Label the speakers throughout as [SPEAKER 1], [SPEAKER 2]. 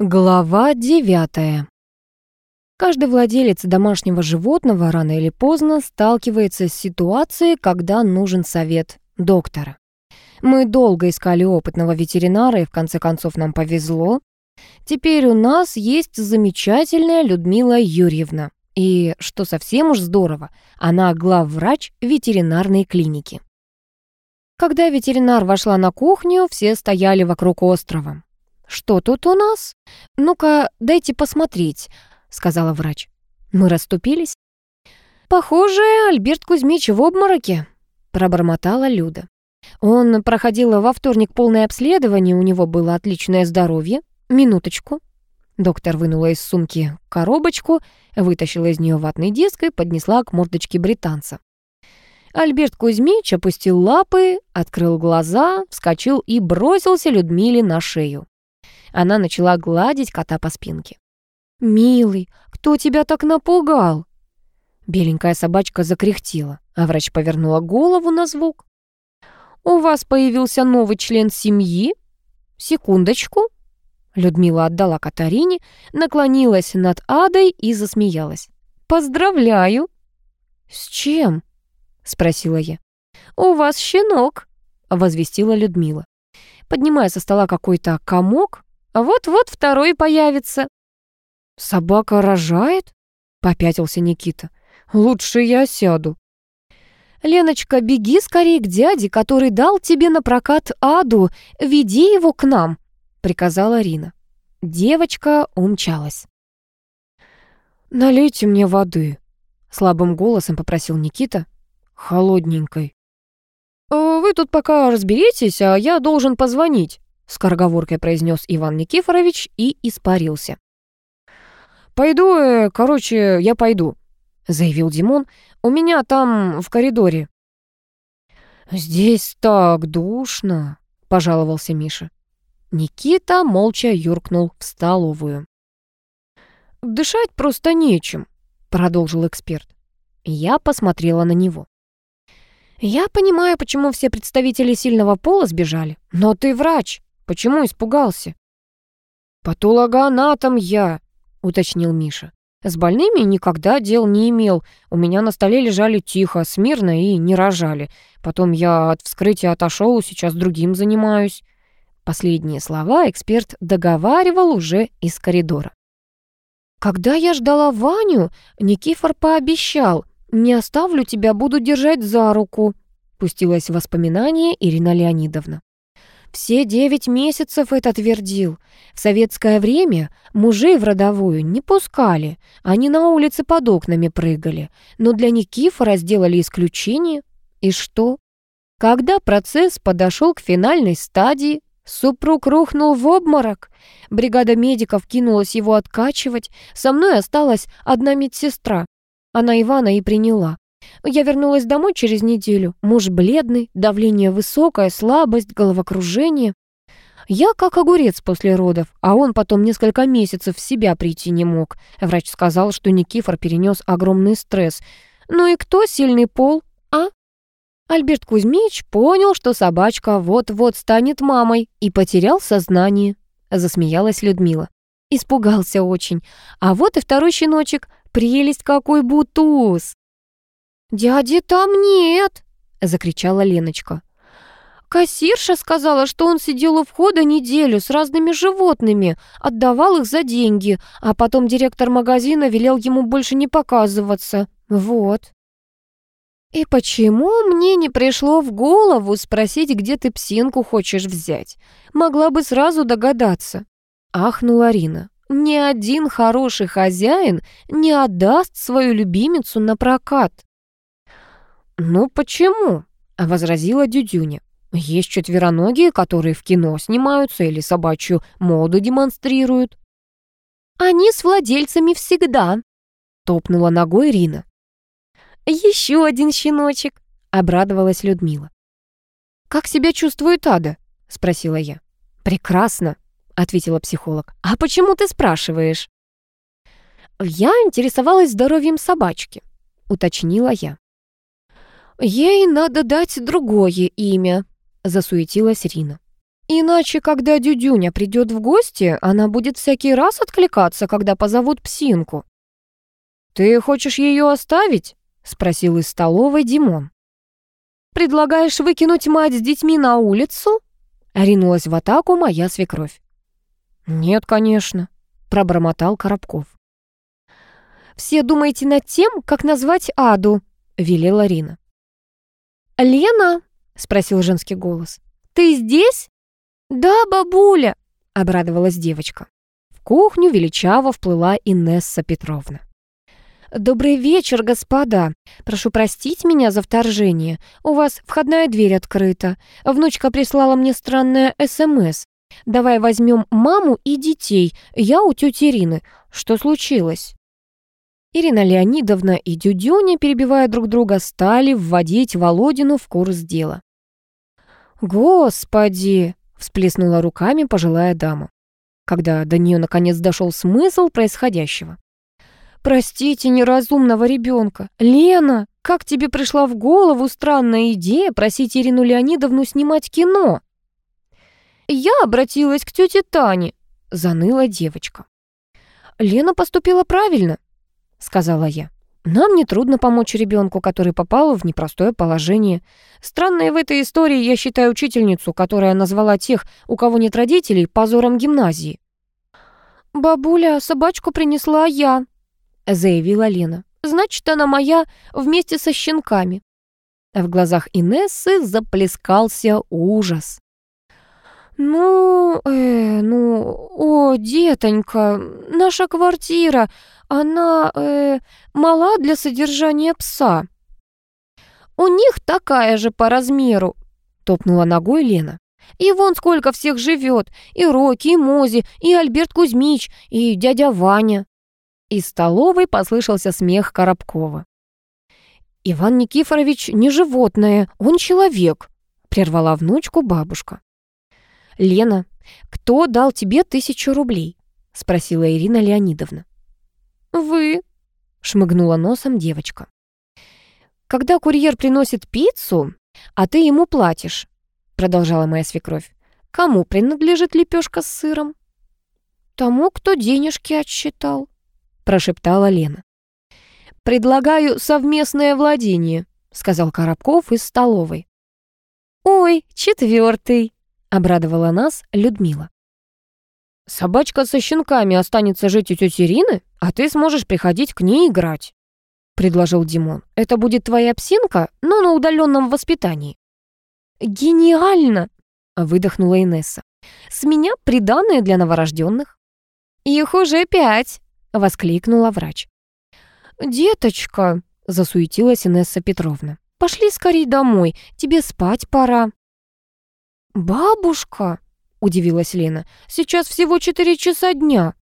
[SPEAKER 1] Глава девятая. Каждый владелец домашнего животного рано или поздно сталкивается с ситуацией, когда нужен совет доктора. Мы долго искали опытного ветеринара, и в конце концов нам повезло. Теперь у нас есть замечательная Людмила Юрьевна. И, что совсем уж здорово, она главврач ветеринарной клиники. Когда ветеринар вошла на кухню, все стояли вокруг острова. «Что тут у нас? Ну-ка, дайте посмотреть», — сказала врач. Мы расступились. «Похоже, Альберт Кузьмич в обмороке», — пробормотала Люда. Он проходил во вторник полное обследование, у него было отличное здоровье. Минуточку. Доктор вынула из сумки коробочку, вытащила из нее ватный диск и поднесла к мордочке британца. Альберт Кузьмич опустил лапы, открыл глаза, вскочил и бросился Людмиле на шею. Она начала гладить кота по спинке. «Милый, кто тебя так напугал?» Беленькая собачка закряхтела, а врач повернула голову на звук. «У вас появился новый член семьи? Секундочку». Людмила отдала Катарине, наклонилась над Адой и засмеялась. «Поздравляю!» «С чем?» — спросила я. «У вас щенок», — возвестила Людмила. Поднимая со стола какой-то комок, вот-вот второй появится». «Собака рожает?» — попятился Никита. «Лучше я сяду». «Леночка, беги скорее к дяде, который дал тебе на прокат Аду. Веди его к нам», — приказала Рина. Девочка умчалась. «Налейте мне воды», — слабым голосом попросил Никита. «Холодненькой». «Э, «Вы тут пока разберитесь, а я должен позвонить», скороговоркой произнес Иван Никифорович и испарился. «Пойду, э, короче, я пойду», — заявил Димон. «У меня там в коридоре». «Здесь так душно», — пожаловался Миша. Никита молча юркнул в столовую. «Дышать просто нечем», — продолжил эксперт. Я посмотрела на него. «Я понимаю, почему все представители сильного пола сбежали, но ты врач. Почему испугался?» «Патологоанатом я», — уточнил Миша. «С больными никогда дел не имел. У меня на столе лежали тихо, смирно и не рожали. Потом я от вскрытия отошел, сейчас другим занимаюсь». Последние слова эксперт договаривал уже из коридора. «Когда я ждала Ваню, Никифор пообещал, не оставлю тебя, буду держать за руку», пустилась в воспоминание Ирина Леонидовна. Все девять месяцев это твердил. В советское время мужей в родовую не пускали, они на улице под окнами прыгали. Но для Никифора сделали исключение. И что? Когда процесс подошел к финальной стадии, супруг рухнул в обморок. Бригада медиков кинулась его откачивать. Со мной осталась одна медсестра. Она Ивана и приняла. Я вернулась домой через неделю. Муж бледный, давление высокое, слабость, головокружение. Я как огурец после родов, а он потом несколько месяцев в себя прийти не мог. Врач сказал, что Никифор перенес огромный стресс. Ну и кто сильный пол, а? Альберт Кузьмич понял, что собачка вот-вот станет мамой и потерял сознание. Засмеялась Людмила. Испугался очень. А вот и второй щеночек. Прелесть какой бутуз. «Дяди там нет!» — закричала Леночка. «Кассирша сказала, что он сидел у входа неделю с разными животными, отдавал их за деньги, а потом директор магазина велел ему больше не показываться. Вот». «И почему мне не пришло в голову спросить, где ты псинку хочешь взять? Могла бы сразу догадаться». Ахнула Рина. «Ни один хороший хозяин не отдаст свою любимицу на прокат». «Ну почему?» — возразила Дюдюня. «Есть четвероногие, которые в кино снимаются или собачью моду демонстрируют». «Они с владельцами всегда», — топнула ногой Рина. «Еще один щеночек», — обрадовалась Людмила. «Как себя чувствует Ада?» — спросила я. «Прекрасно», — ответила психолог. «А почему ты спрашиваешь?» «Я интересовалась здоровьем собачки», — уточнила я. «Ей надо дать другое имя», — засуетилась Рина. Иначе, когда Дюдюня придет в гости, она будет всякий раз откликаться, когда позовут псинку. «Ты хочешь ее оставить?» — спросил из столовой Димон. «Предлагаешь выкинуть мать с детьми на улицу?» — ринулась в атаку моя свекровь. «Нет, конечно», — пробормотал Коробков. «Все думаете над тем, как назвать Аду», — велела Рина. «Лена?» — спросил женский голос. «Ты здесь?» «Да, бабуля!» — обрадовалась девочка. В кухню величаво вплыла Инесса Петровна. «Добрый вечер, господа. Прошу простить меня за вторжение. У вас входная дверь открыта. Внучка прислала мне странное СМС. Давай возьмем маму и детей. Я у тети Ирины. Что случилось?» Ирина Леонидовна и Дюдюня, перебивая друг друга, стали вводить Володину в курс дела. «Господи!» всплеснула руками пожилая дама, когда до нее наконец дошел смысл происходящего. «Простите неразумного ребенка. Лена, как тебе пришла в голову странная идея просить Ирину Леонидовну снимать кино?» «Я обратилась к тете Тане», — заныла девочка. «Лена поступила правильно», — сказала я. Нам нетрудно помочь ребенку, который попал в непростое положение. Странной в этой истории я считаю учительницу, которая назвала тех, у кого нет родителей, позором гимназии. «Бабуля, собачку принесла я», — заявила Лена. «Значит, она моя вместе со щенками». В глазах Инессы заплескался ужас. «Ну, э, ну, о, детонька, наша квартира, она, э, мала для содержания пса». «У них такая же по размеру», — топнула ногой Лена. «И вон сколько всех живет, и Роки, и Мози, и Альберт Кузьмич, и дядя Ваня». Из столовой послышался смех Коробкова. «Иван Никифорович не животное, он человек», — прервала внучку бабушка. «Лена, кто дал тебе тысячу рублей?» — спросила Ирина Леонидовна. «Вы», — шмыгнула носом девочка. «Когда курьер приносит пиццу, а ты ему платишь», — продолжала моя свекровь, «кому принадлежит лепешка с сыром?» «Тому, кто денежки отсчитал», — прошептала Лена. «Предлагаю совместное владение», — сказал Коробков из столовой. «Ой, четвертый», — обрадовала нас Людмила. «Собачка со щенками останется жить у тети Ирины, а ты сможешь приходить к ней играть», — предложил Димон. «Это будет твоя псинка, но на удаленном воспитании». «Гениально!» — выдохнула Инесса. «С меня приданное для новорожденных». «Их уже пять!» — воскликнула врач. «Деточка!» — засуетилась Инесса Петровна. «Пошли скорей домой, тебе спать пора». «Бабушка!» — удивилась Лена. «Сейчас всего четыре часа дня».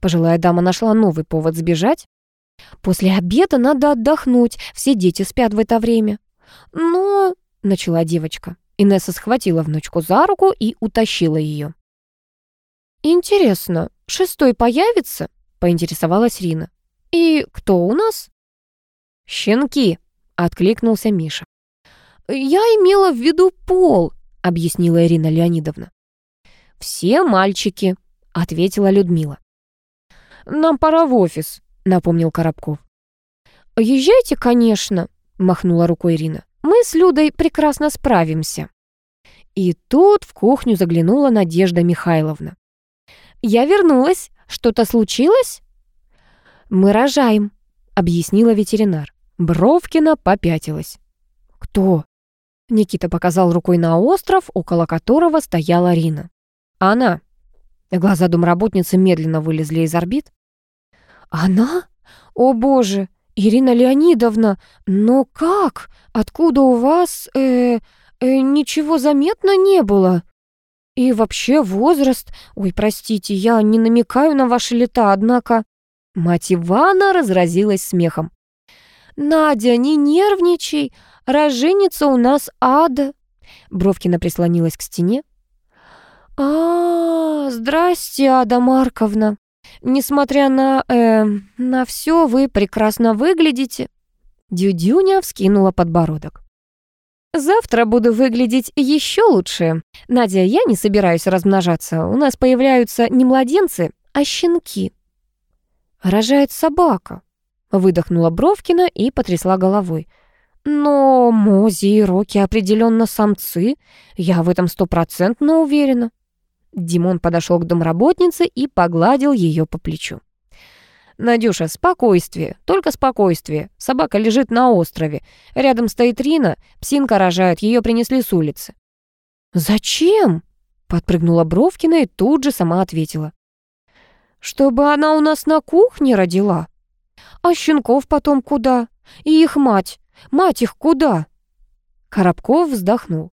[SPEAKER 1] Пожилая дама нашла новый повод сбежать. «После обеда надо отдохнуть, все дети спят в это время». «Но...» — начала девочка. Инесса схватила внучку за руку и утащила ее. «Интересно, шестой появится?» — поинтересовалась Рина. «И кто у нас?» «Щенки», — откликнулся Миша. «Я имела в виду пол», — объяснила Ирина Леонидовна. «Все мальчики», — ответила Людмила. «Нам пора в офис», — напомнил Коробков. «Езжайте, конечно», — махнула рукой Ирина. «Мы с Людой прекрасно справимся». И тут в кухню заглянула Надежда Михайловна. «Я вернулась. Что-то случилось?» «Мы рожаем», — объяснила ветеринар. Бровкина попятилась. «Кто?» Никита показал рукой на остров, около которого стояла Рина. «Она». Глаза домработницы медленно вылезли из орбит. «Она? О боже! Ирина Леонидовна! Но как? Откуда у вас, э, э, ничего заметно не было?» «И вообще возраст... Ой, простите, я не намекаю на ваши лета, однако...» Мать Ивана разразилась смехом. «Надя, не нервничай, роженица у нас ада». Бровкина прислонилась к стене. «А, -а здрасте, Ада Марковна. Несмотря на, э, на все, вы прекрасно выглядите». Дюдюня вскинула подбородок. Завтра буду выглядеть еще лучше. Надя, я не собираюсь размножаться. У нас появляются не младенцы, а щенки. Рожает собака. Выдохнула Бровкина и потрясла головой. Но Мози и Роки определенно самцы. Я в этом стопроцентно уверена. Димон подошел к домработнице и погладил ее по плечу. «Надюша, спокойствие, только спокойствие. Собака лежит на острове. Рядом стоит Рина, псинка рожает, ее принесли с улицы». «Зачем?» — подпрыгнула Бровкина и тут же сама ответила. «Чтобы она у нас на кухне родила. А щенков потом куда? И их мать? Мать их куда?» Коробков вздохнул.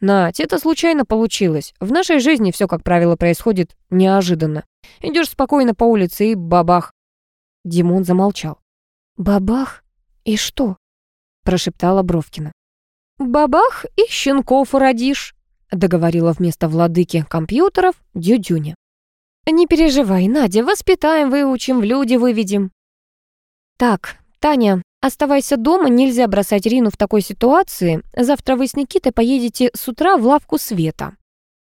[SPEAKER 1] «Надь, это случайно получилось. В нашей жизни все, как правило, происходит неожиданно. Идешь спокойно по улице и бабах. Димон замолчал. «Бабах? И что?» прошептала Бровкина. «Бабах и щенков родишь», договорила вместо владыки компьютеров Дюдюня. «Не переживай, Надя, воспитаем, выучим, в люди выведем». «Так, Таня, оставайся дома, нельзя бросать Рину в такой ситуации. Завтра вы с Никитой поедете с утра в лавку света.